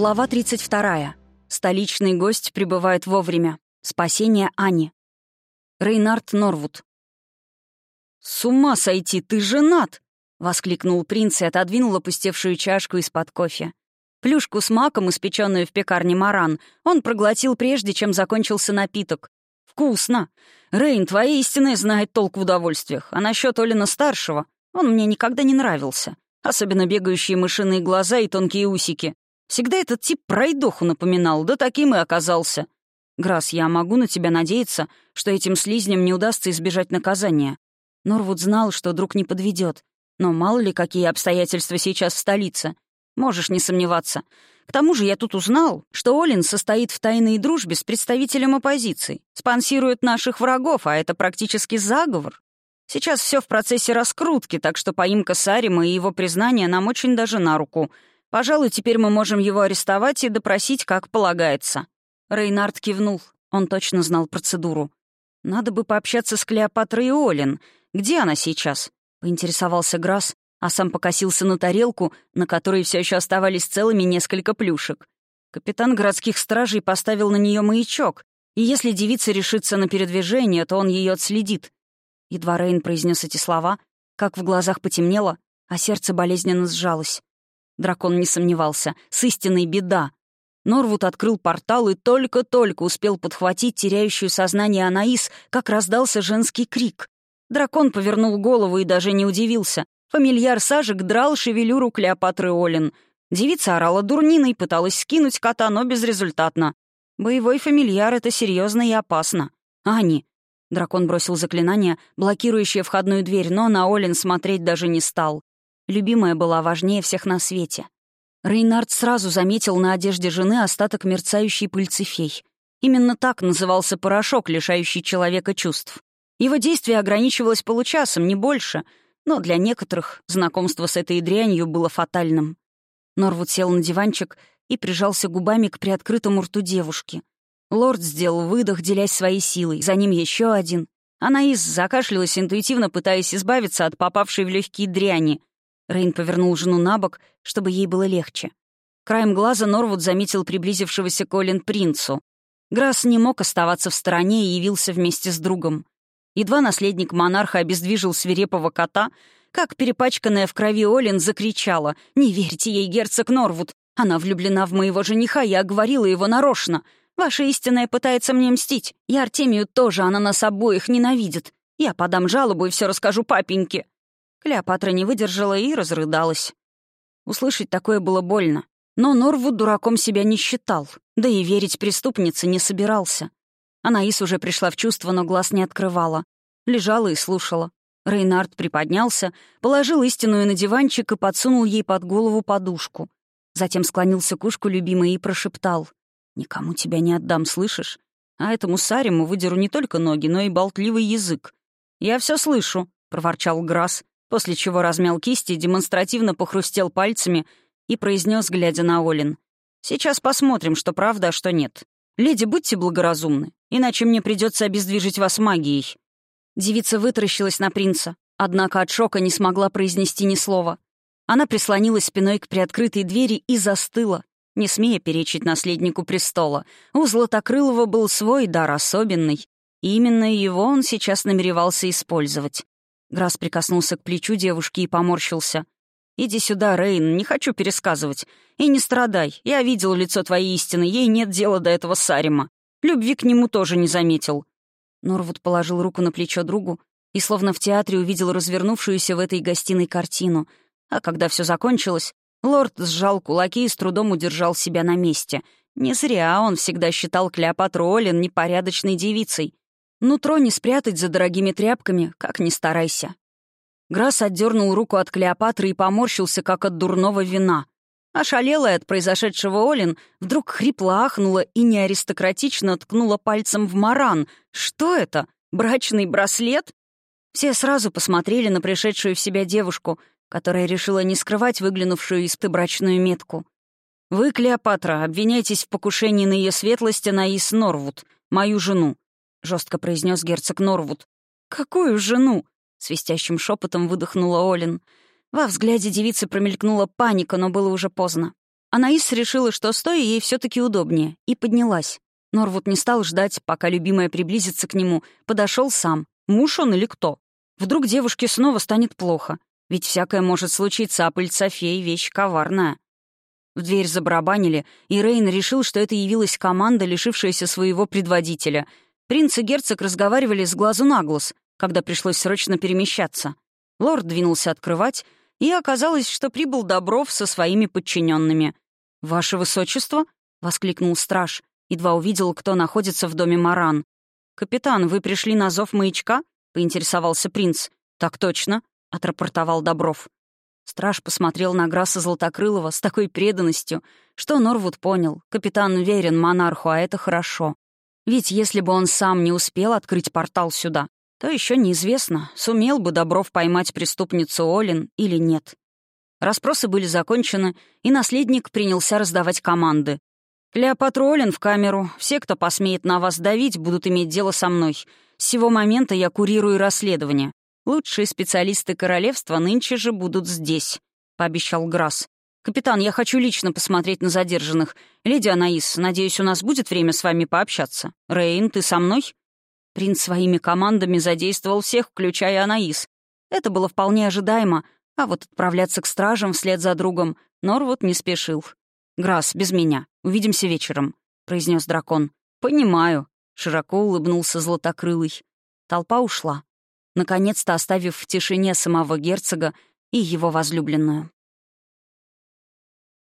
Глава 32. Столичный гость прибывает вовремя. Спасение Ани. Рейнард Норвуд. «С ума сойти, ты женат!» — воскликнул принц и отодвинул опустевшую чашку из-под кофе. Плюшку с маком, испеченную в пекарне Маран, он проглотил прежде, чем закончился напиток. «Вкусно! Рейн, твоя истинная знает толк в удовольствиях, а насчет Олина-старшего он мне никогда не нравился. Особенно бегающие мышиные глаза и тонкие усики. Всегда этот тип пройдоху напоминал, да таким и оказался. Грасс, я могу на тебя надеяться, что этим слизням не удастся избежать наказания. Норвуд знал, что друг не подведет. Но мало ли, какие обстоятельства сейчас в столице. Можешь не сомневаться. К тому же я тут узнал, что Олин состоит в тайной дружбе с представителем оппозиции, спонсирует наших врагов, а это практически заговор. Сейчас все в процессе раскрутки, так что поимка Сарима и его признание нам очень даже на руку — Пожалуй, теперь мы можем его арестовать и допросить, как полагается». Рейнард кивнул. Он точно знал процедуру. «Надо бы пообщаться с Клеопатрой Олин. Где она сейчас?» — поинтересовался Грасс, а сам покосился на тарелку, на которой все еще оставались целыми несколько плюшек. Капитан городских стражей поставил на нее маячок, и если девица решится на передвижение, то он ее отследит. Едва Рейн произнес эти слова, как в глазах потемнело, а сердце болезненно сжалось. Дракон не сомневался. С истинной беда. Норвуд открыл портал и только-только успел подхватить теряющую сознание Анаис, как раздался женский крик. Дракон повернул голову и даже не удивился. Фамильяр Сажик драл шевелюру Клеопатры Олин. Девица орала дурниной, пыталась скинуть кота, но безрезультатно. Боевой фамильяр — это серьезно и опасно. «Ани!» Дракон бросил заклинание, блокирующее входную дверь, но на Олин смотреть даже не стал. Любимая была важнее всех на свете. Рейнард сразу заметил на одежде жены остаток мерцающей пыльцы фей. Именно так назывался порошок, лишающий человека чувств. Его действие ограничивалось получасом, не больше, но для некоторых знакомство с этой дрянью было фатальным. Норвуд сел на диванчик и прижался губами к приоткрытому рту девушки. Лорд сделал выдох, делясь своей силой, за ним еще один. Анаис закашлялась, интуитивно пытаясь избавиться от попавшей в легкие дряни, Рейн повернул жену на бок, чтобы ей было легче. Краем глаза Норвуд заметил приблизившегося Колин принцу. Грасс не мог оставаться в стороне и явился вместе с другом. Едва наследник монарха обездвижил свирепого кота, как перепачканная в крови Олин закричала «Не верьте ей, герцог Норвуд! Она влюблена в моего жениха, я оговорила его нарочно. Ваша истинная пытается мне мстить. И Артемию тоже, она нас обоих ненавидит. Я подам жалобу и все расскажу папеньке». Клеопатра не выдержала и разрыдалась. Услышать такое было больно. Но Норвуд дураком себя не считал, да и верить преступнице не собирался. Анаис уже пришла в чувство, но глаз не открывала. Лежала и слушала. Рейнард приподнялся, положил истинную на диванчик и подсунул ей под голову подушку. Затем склонился к ушку любимой и прошептал. «Никому тебя не отдам, слышишь? А этому Сариму выдеру не только ноги, но и болтливый язык». «Я все слышу», — проворчал Грасс, после чего размял кисти, демонстративно похрустел пальцами и произнес, глядя на Олин. «Сейчас посмотрим, что правда, а что нет. Леди, будьте благоразумны, иначе мне придется обездвижить вас магией». Девица вытаращилась на принца, однако от шока не смогла произнести ни слова. Она прислонилась спиной к приоткрытой двери и застыла, не смея перечить наследнику престола. У Златокрылова был свой дар особенный, и именно его он сейчас намеревался использовать. Грасс прикоснулся к плечу девушки и поморщился. «Иди сюда, Рейн, не хочу пересказывать. И не страдай, я видел лицо твоей истины, ей нет дела до этого Сарима. Любви к нему тоже не заметил». Норвуд положил руку на плечо другу и словно в театре увидел развернувшуюся в этой гостиной картину. А когда все закончилось, лорд сжал кулаки и с трудом удержал себя на месте. Не зря он всегда считал Клеопатру Олин непорядочной девицей. Нутро не спрятать за дорогими тряпками, как ни старайся. Грасс отдернул руку от Клеопатры и поморщился, как от дурного вина. Ошалелая от произошедшего Олин вдруг хрипло ахнула и неаристократично ткнула пальцем в маран. «Что это? Брачный браслет?» Все сразу посмотрели на пришедшую в себя девушку, которая решила не скрывать выглянувшую из брачную метку. «Вы, Клеопатра, обвиняетесь в покушении на ее светлость Анаис Норвуд, мою жену. — жестко произнес герцог Норвуд. «Какую жену?» — свистящим шепотом выдохнула Олин. Во взгляде девицы промелькнула паника, но было уже поздно. Анаис решила, что стоя ей все таки удобнее, и поднялась. Норвуд не стал ждать, пока любимая приблизится к нему, подошел сам. Муж он или кто? Вдруг девушке снова станет плохо. Ведь всякое может случиться, а пыль Софей — вещь коварная. В дверь забарабанили, и Рейн решил, что это явилась команда, лишившаяся своего предводителя. Принц и герцог разговаривали с глазу на глаз, когда пришлось срочно перемещаться. Лорд двинулся открывать, и оказалось, что прибыл Добров со своими подчиненными. «Ваше высочество?» — воскликнул страж. Едва увидел, кто находится в доме Маран. «Капитан, вы пришли на зов маячка?» — поинтересовался принц. «Так точно», — отрапортовал Добров. Страж посмотрел на Граса Золотокрылова с такой преданностью, что Норвуд понял, капитан верен монарху, а это хорошо. Ведь если бы он сам не успел открыть портал сюда, то еще неизвестно, сумел бы Добров поймать преступницу Олин или нет. Расспросы были закончены, и наследник принялся раздавать команды. «Клеопатра Олин в камеру. Все, кто посмеет на вас давить, будут иметь дело со мной. С сего момента я курирую расследование. Лучшие специалисты королевства нынче же будут здесь», — пообещал Грасс. «Капитан, я хочу лично посмотреть на задержанных. Леди Анаис, надеюсь, у нас будет время с вами пообщаться. Рейн, ты со мной?» Принц своими командами задействовал всех, включая Анаис. Это было вполне ожидаемо, а вот отправляться к стражам вслед за другом Норвуд не спешил. «Грасс, без меня. Увидимся вечером», — произнес дракон. «Понимаю», — широко улыбнулся Златокрылый. Толпа ушла наконец-то оставив в тишине самого герцога и его возлюбленную.